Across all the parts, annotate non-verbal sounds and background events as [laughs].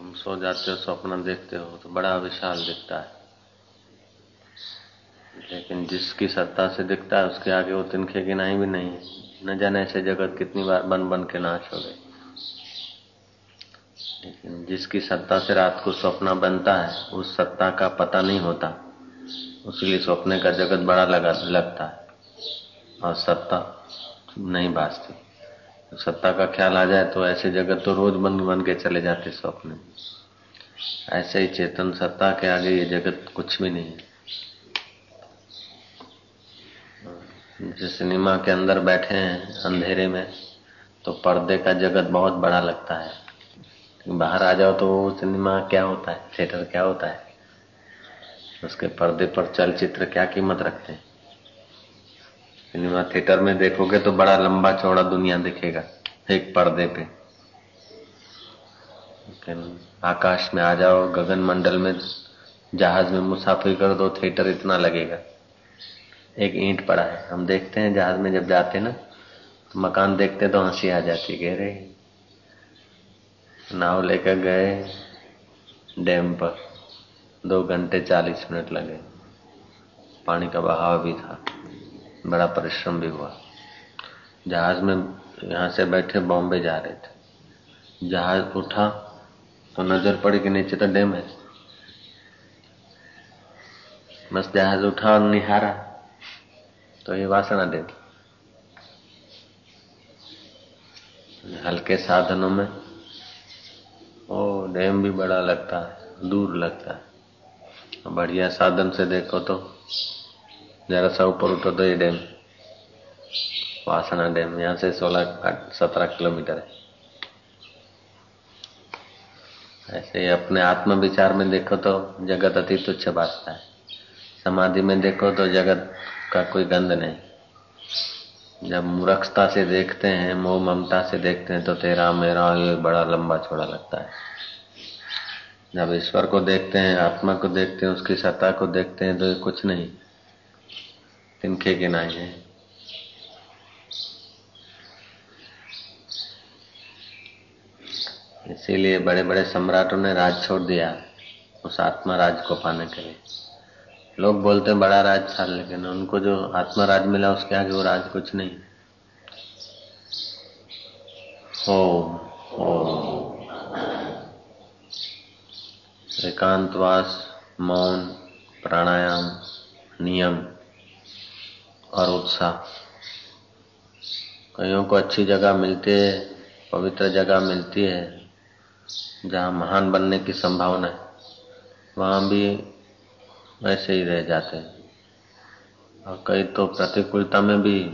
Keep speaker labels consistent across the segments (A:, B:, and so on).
A: तुम सो जाते हो स्वप्न देखते हो तो बड़ा विशाल दिखता है। लेकिन जिसकी सत्ता से दिखता है, उसके आगे वो तिनखे गिनाई भी नहीं है। न जाने ऐसे जगत कितनी बार बन बन के नाश हो गए। लेकिन जिसकी सत्ता से रात को स्वप्न बनता है, उस सत्ता का पता नहीं होता। उसके लिए स्वप्ने का जगत बड़ा लगा, लगता है। और सत्ता नहीं भाजती तो सत्ता का ख्याल आ जाए तो ऐसे जगत तो रोज बन बन के चले जाते स्वप्न ऐसे ही चेतन सत्ता के आगे ये जगत कुछ भी नहीं है। जिस सिनेमा के अंदर बैठे हैं, अंधेरे में तो पर्दे का जगत बहुत बड़ा लगता है। बाहर आ जाओ तो सिनेमा क्या होता है? थिएटर क्या होता है? उसके पर्दे पर चलचित्र क्या कीमत रखते हैं? सिनेमा थिएटर में देखोगे तो बड़ा लंबा चौड़ा दुनिया दिखेगा, एक पर्दे पे। लेकिन आकाश में आ जाओ गगन मंडल में जहाज़ में मुसाफिर कर दो, थिएटर इतना लगेगा। एक ईंट पड़ा है, हम देखते हैं जहाज़ में जब जाते ना तो मकान देखते तो हँसी आ जाती कह रहे नाव लेकर गए डैम पर, दो घंटे चालीस मिनट लगे, पानी का बहाव भी था। बड़ा परिश्रम भी हुआ। जहाज़ में यहाँ से बैठे बॉम्बे जा रहे थे। जहाज़ उठा तो नज़र पड़ी कि नीचे तो डैम है। बस जहाज़ उठा और निहारा तो ये वासना दे हल्के साधनों में, ओ, डैम भी बड़ा लगता है, दूर लगता है। बढ़िया साधन से देखो तो जरा सा ऊपर उठो तो ये डैम वासना डैम यहाँ से सोलह सत्रह किलोमीटर है ऐसे ही अपने आत्म विचार में देखो तो जगत अति तुच्छ भाषता है समाधि में देखो तो जगत का कोई गंध नहीं जब मूर्खता से देखते हैं मोह ममता से देखते हैं तो तेरा मेरा ये बड़ा लंबा छोड़ा लगता है जब ईश्वर को देखते हैं आत्मा को देखते हैं उसकी सत्ता को देखते हैं तो ये कुछ नहीं तिनखे के नहीं है। इसीलिए बड़े बड़े सम्राटों ने राज छोड़ दिया, उस आत्मा राज को पाने के लिए। लोग बोलते हैं, बड़ा राज था, लेकिन उनको जो आत्मा राज मिला, उसके आगे वो राज कुछ नहीं। ओम एकांतवास, मौन, प्राणायाम, नियम और उत्साह। कईयों को अच्छी जगह मिलती है, पवित्र जगह मिलती है, जहाँ महान बनने की संभावना है। वहाँ भी वैसे ही रह जाते हैं। और कई तो प्रतिकूलता में भी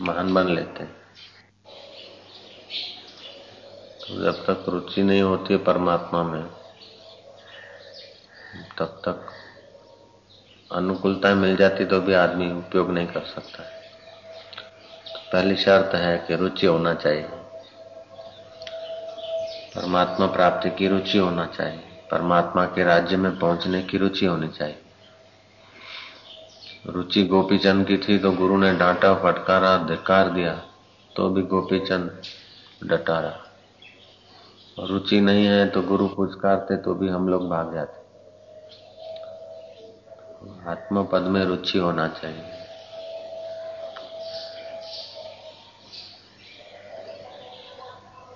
A: महान बन लेते हैं। तो जब तक रुचि नहीं होती है परमात्मा में, तब तक अनुकूलता मिल जाती तो भी आदमी उपयोग नहीं कर सकता। तो पहली शर्त है कि रुचि होना चाहिए। परमात्मा प्राप्ति की रुचि होना चाहिए। परमात्मा के राज्य में पहुँचने की रुचि होनी चाहिए। रुचि गोपीचंद की थी तो गुरु ने डांटा, फटकारा धिकार दिया तो भी गोपीचंद डटा रहा। रुचि नहीं है तो गुरु पुचकारते तो भी हम लोग भाग जाते। आत्म पद में रुचि होना चाहिए।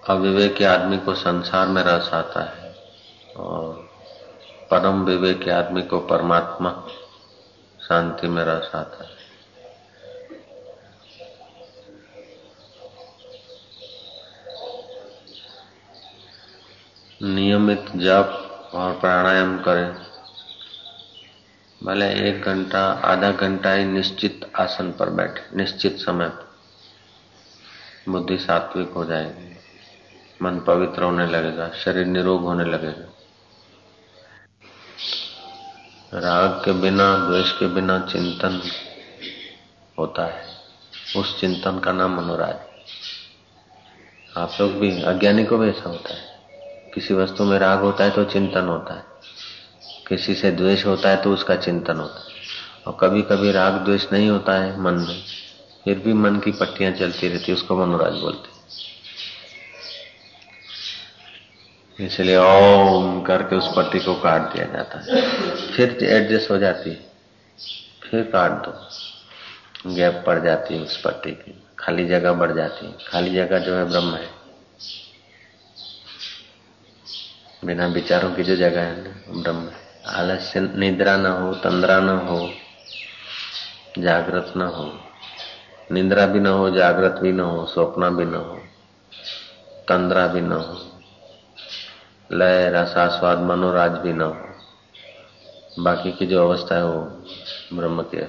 A: अविवेक के आदमी को संसार में रस आता है और परम विवेक के आदमी को परमात्मा शांति में रस आता है। नियमित जप और प्राणायाम करें। भले एक घंटा, आधा घंटा ही निश्चित आसन पर बैठे, निश्चित समय पर। बुद्धि सात्विक हो जाएगी। मन पवित्र होने लगेगा, शरीर निरोग होने लगेगा। राग के बिना, द्वेष के बिना चिंतन होता है। उस चिंतन का नाम मनोराज आप लोग भी, अज्ञानी को भी ऐसा होता है। किसी वस्तु में राग होता है तो चिंतन होता है। किसी से द्वेष होता है तो उसका चिंतन होता है। और कभी कभी राग द्वेष नहीं होता है मन में, फिर भी मन की पट्टियाँ चलती रहती उसको मनोराज बोलते इसलिए ओम करके उस पट्टी को काट दिया जाता है। फिर एडजस्ट हो जाती है। फिर काट दो। गैप पड़ जाती है उस पट्टी की। खाली जगह बढ़ जाती है। खाली जगह जो है ब्रह्म है। बिना विचारों की जो जगह है ना ब्रह्म आलस्य, निद्रा न हो, तंद्रा न हो, जागृत न हो। निद्रा भी न हो, जागृत भी न हो, स्वप्न भी न हो, तंद्रा भी न हो, लय रसास्वाद मनोराज भी न हो। बाकी की जो अवस्था है वो ब्रह्म की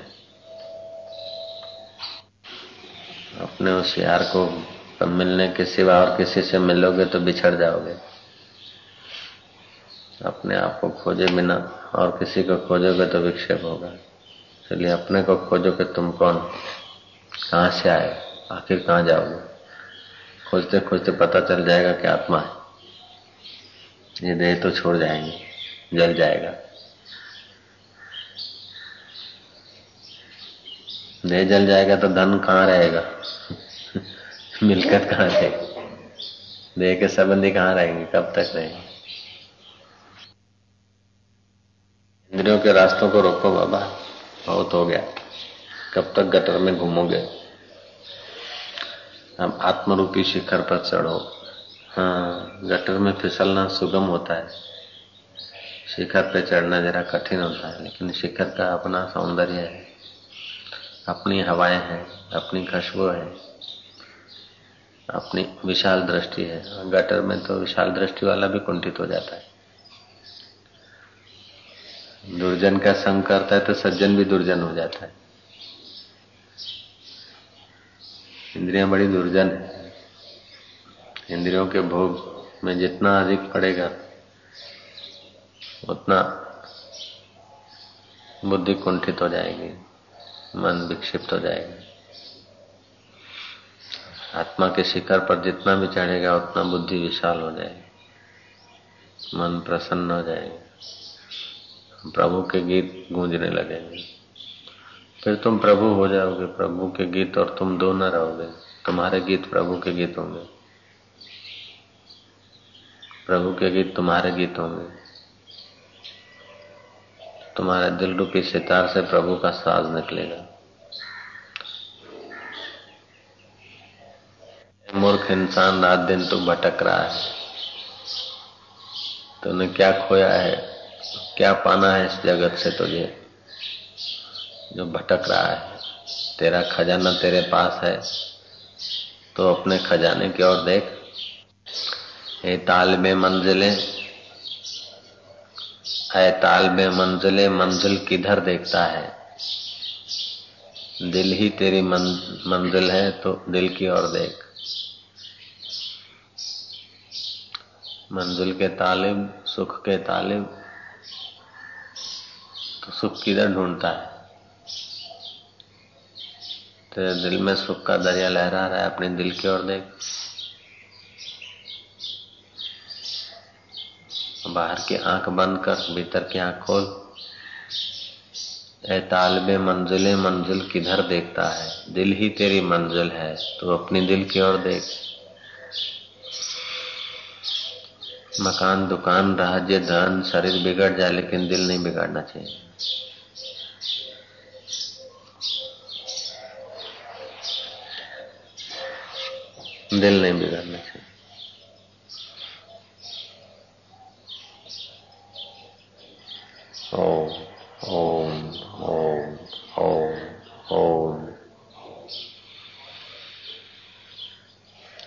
A: अपने उस यार को मिलने के सिवा और किसी से मिलोगे तो बिछड़ जाओगे। अपने आप को खोजे बिना और किसी को खोजोगे तो विक्षेप होगा। इसलिए अपने को खोजो कि तुम कौन? कहाँ से आए? आखिर कहाँ जाओगे? खोजते खोजते पता चल जाएगा कि आत्मा है। ये देह तो छोड़ जाएँगे, जल जाएगा। देह जल जाएगा तो धन कहाँ रहेगा? [laughs] मिलकत कहाँ रहेगी? देह के संबंधी कहाँ रहेंगे? कब तक रहेंगे? इंद्रियों के रास्तों को रोको, बाबा। बहुत हो गया। कब तक गटर में घूमोगे? अब आत्मरूपी शिखर पर चढ़ो। हाँ गटर में फिसलना सुगम होता है। शिखर पे चढ़ना जरा कठिन होता है, लेकिन शिखर का अपना सौंदर्य है। अपनी हवाएँ हैं, अपनी खुशबू है, अपनी विशाल दृष्टि है। गटर में तो विशाल दृष्टि वाला भी कुंठित हो जाता है। दुर्जन का संग करता है तो सज्जन भी दुर्जन हो जाता है। इंद्रियाँ बड़ी दुर्जन है। इंद्रियों के भोग में जितना अधिक पड़ेगा, उतना बुद्धि कुंठित हो जाएगी, मन विक्षिप्त हो जाएगा। आत्मा के शिखर पर जितना भी चढ़ेगा, उतना बुद्धि विशाल हो जाएगी। मन प्रसन्न हो जाएगा। प्रभु के गीत गूंजने लगेंगे फिर तुम प्रभु हो जाओगे, प्रभु के गीत, और तुम दो न रहोगे। तुम्हारे गीत प्रभु के गीत होंगे। प्रभु के गीत तुम्हारे गीत होंगे। तुम्हारे दिल रूपी सितार से प्रभु का साज निकलेगा। मूर्ख इंसान, रात दिन तो भटक रहा है। तूने क्या खोया है? क्या पाना है इस जगत से तुझे? जो भटक रहा है। तेरा खजाना तेरे पास है। तो अपने खजाने की ओर देख। ए में मंजिलें, है में मंजिले, मंजिल किधर देखता है? दिल ही तेरी मंजिल है तो दिल की ओर देख। मंजिल के तालिब, सुख के तालिब तो सुख किधर ढूंढता है? तेरे दिल में सुख का दरिया लहरा रहा है, अपने दिल की ओर देख। बाहर की आँख बंद कर, भीतर की आँख खोल। ए तालबे मंजिले, मंजिल किधर देखता है? दिल ही तेरी मंजिल है तो अपनी दिल की ओर देख। मकान, दुकान, राज्य, धन, शरीर बिगड़ जाए, लेकिन दिल नहीं बिगाड़ना चाहिए। दिल नहीं बिगाड़ना चाहिए।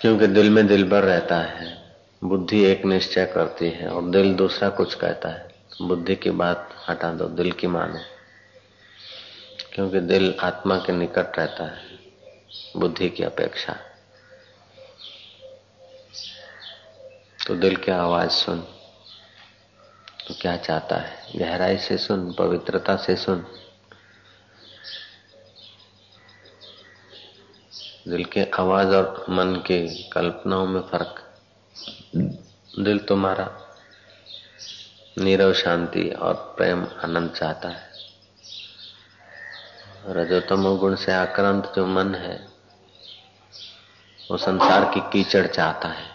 A: क्योंकि दिल में दिल भर रहता है। बुद्धि एक निश्चय करती है और दिल दूसरा कुछ कहता है। बुद्धि की बात हटा दो, दिल की मानो। क्योंकि दिल आत्मा के निकट रहता है, बुद्धि की अपेक्षा। तो दिल की आवाज़ सुन। तो क्या चाहता है? गहराई से सुन, पवित्रता से सुन। दिल के आवाज़ और मन के कल्पनाओं में फ़र्क दिल तुम्हारा नीरव शांति और प्रेम आनंद चाहता है। रजोतमो गुण से आक्रांत जो मन है, वो संसार की कीचड़ चाहता है।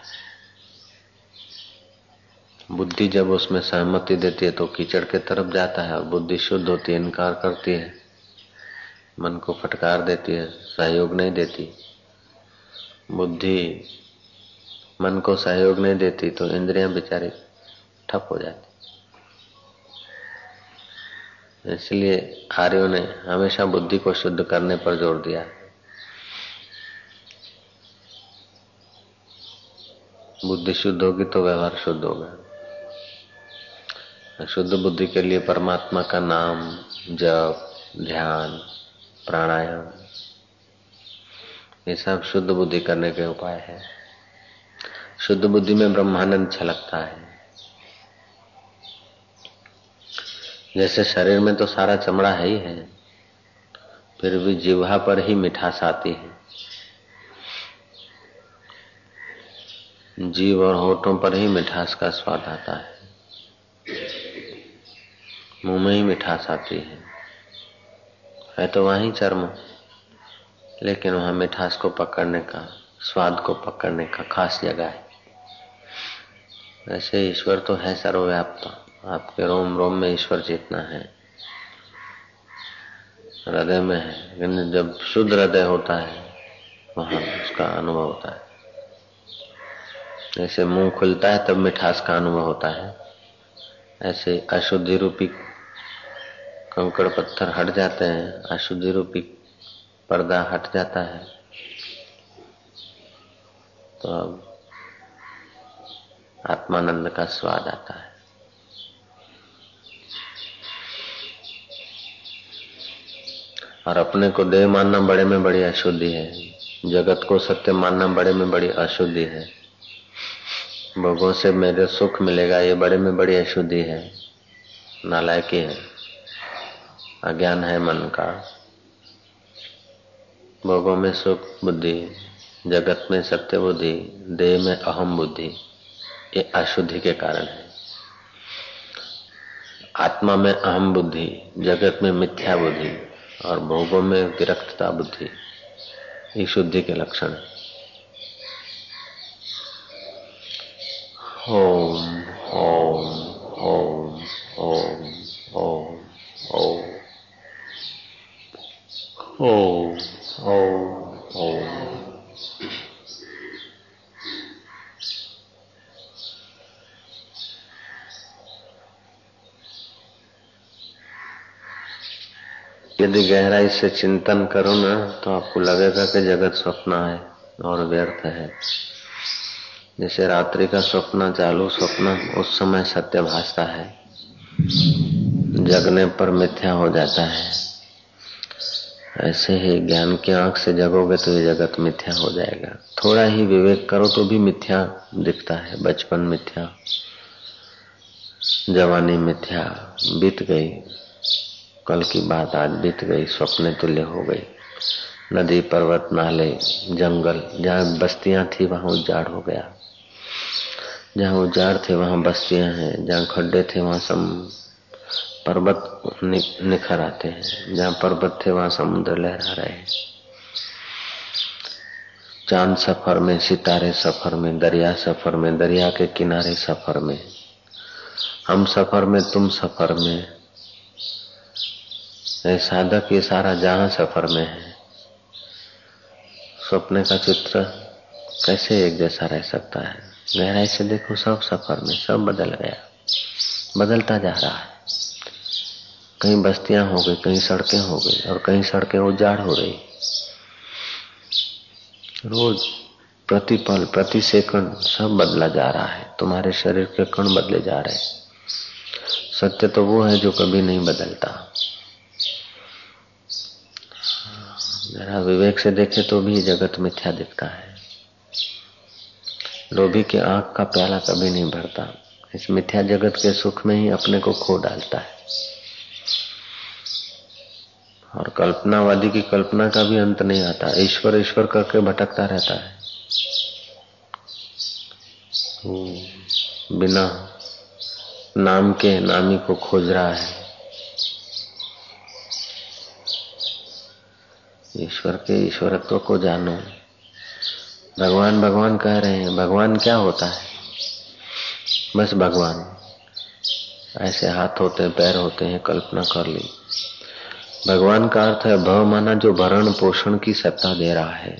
A: बुद्धि जब उसमें सहमति देती है तो कीचड़ के तरफ़ जाता है और बुद्धि शुद्ध होती है, इनकार करती है। मन को फटकार देती है, सहयोग नहीं देती। बुद्धि मन को सहयोग नहीं देती तो इंद्रियाँ बेचारी ठप हो जाती। इसलिए आर्यों ने हमेशा बुद्धि को शुद्ध करने पर ज़ोर दिया। बुद्धि शुद्ध होगी तो व्यवहार शुद्ध होगा। शुद्ध बुद्धि के लिए परमात्मा का नाम, जप, ध्यान, प्राणायाम, ये सब शुद्ध बुद्धि करने के उपाय है। शुद्ध बुद्धि में ब्रह्मानंद छलकता है। जैसे शरीर में तो सारा चमड़ा है ही है, फिर भी जीवा पर ही मिठास आती है। जीव और होठों पर ही मिठास का स्वाद आता है। मुँह में ही मिठास आती है। है तो वहीं चर्म, लेकिन वहाँ मिठास को पकड़ने का, स्वाद को पकड़ने का खास जगह है। वैसे ईश्वर तो है सर्वव्याप्त। आपके रोम रोम में ईश्वर चेतना है। हृदय में है, लेकिन जब शुद्ध हृदय होता है, वहाँ उसका अनुभव होता है। जैसे मुँह खुलता है, तब मिठास का अनुभव होता है। ऐसे अशुद्धि रूपी कंकड़ पत्थर हट जाते हैं, अशुद्धि रूपी पर्दा हट जाता है। तो अब आत्मानंद का स्वाद आता है। और अपने को देह मानना बड़े में बड़ी अशुद्धि है। जगत को सत्य मानना बड़े में बड़ी अशुद्धि है। भोगों से मेरे सुख मिलेगा, ये बड़े में बड़ी अशुद्धि है। नालायकी है। अज्ञान है मन का। भोगों में सुख, बुद्धि। जगत में सत्य बुद्धि। देह में अहम बुद्धि। ये अशुद्धि के कारण है। आत्मा में अहम बुद्धि, जगत में मिथ्या बुद्धि और भोगों में विरक्तता बुद्धि, ये शुद्धि के लक्षण है। ओम ओम ओम ओम ओम ओम ओम ओम ओम यदि गहराई से चिंतन करो ना तो आपको लगेगा कि जगत स्वप्न है और व्यर्थ है। जैसे रात्रि का स्वप्न, चालू स्वप्न, उस समय सत्य भासता है। जगने पर मिथ्या हो जाता है। ऐसे ही ज्ञान की आँख से जगोगे तो ये जगत मिथ्या हो जाएगा। थोड़ा ही विवेक करो तो भी मिथ्या दिखता है। बचपन मिथ्या, जवानी मिथ्या, बीत गई। कल की बात आज बीत गई स्वप्न तुल्य हो गई। नदी पर्वत नाले जंगल जहाँ बस्तियाँ थी वहाँ उजाड़ हो गया। जहाँ उजाड़ थे वहाँ बस्तियाँ हैं। जहाँ खड्डे थे वहाँ सम पर्वत नि, निखर आते हैं। जहाँ पर्वत थे वहाँ समुद्र लहरा रहे हैं। चाँद सफ़र में सितारे सफ़र में दरिया सफ़र में दरिया के किनारे सफ़र में। हम सफ़र में तुम सफ़र में। साधक ये सारा जहाँ सफ़र में है। स्वप्न का चित्र कैसे एक जैसा रह सकता है? गहराई से देखो, सब सफ़र में, सब बदल गया। बदलता जा रहा है। कहीं बस्तियाँ हो गई कहीं सड़कें हो गई, और कहीं सड़कें उजाड़ हो रही। रोज प्रति पल, प्रति सेकंड सब बदला जा रहा है। तुम्हारे शरीर के कण बदले जा रहे हैं। सत्य तो वो है जो कभी नहीं बदलता। जरा विवेक से देखे तो भी जगत मिथ्या दिखता है। लोभी के आँख का प्याला कभी नहीं भरता। इस मिथ्या जगत के सुख में ही अपने को खो डालता है। और कल्पनावादी की कल्पना का भी अंत नहीं आता। ईश्वर ईश्वर करके भटकता रहता है। बिना नाम के नामी को खोज रहा है। ईश्वर के ईश्वरत्व को जानो। भगवान भगवान कह रहे हैं, भगवान क्या होता है? बस भगवान। ऐसे हाथ होते हैं, पैर होते हैं, कल्पना कर ली। भगवान का अर्थ है भव माना जो भरण पोषण की सत्ता दे रहा है।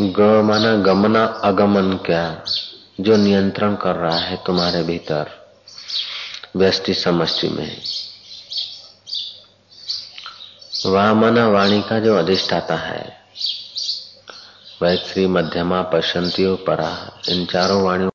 A: ग माना गमना अगमन क्या? जो नियंत्रण कर रहा है तुम्हारे भीतर व्यष्टि समष्टि में। वाह माना वाणी का जो अधिष्ठाता है वैश्री मध्यमा पशंतियों परा इन चारों वाणियों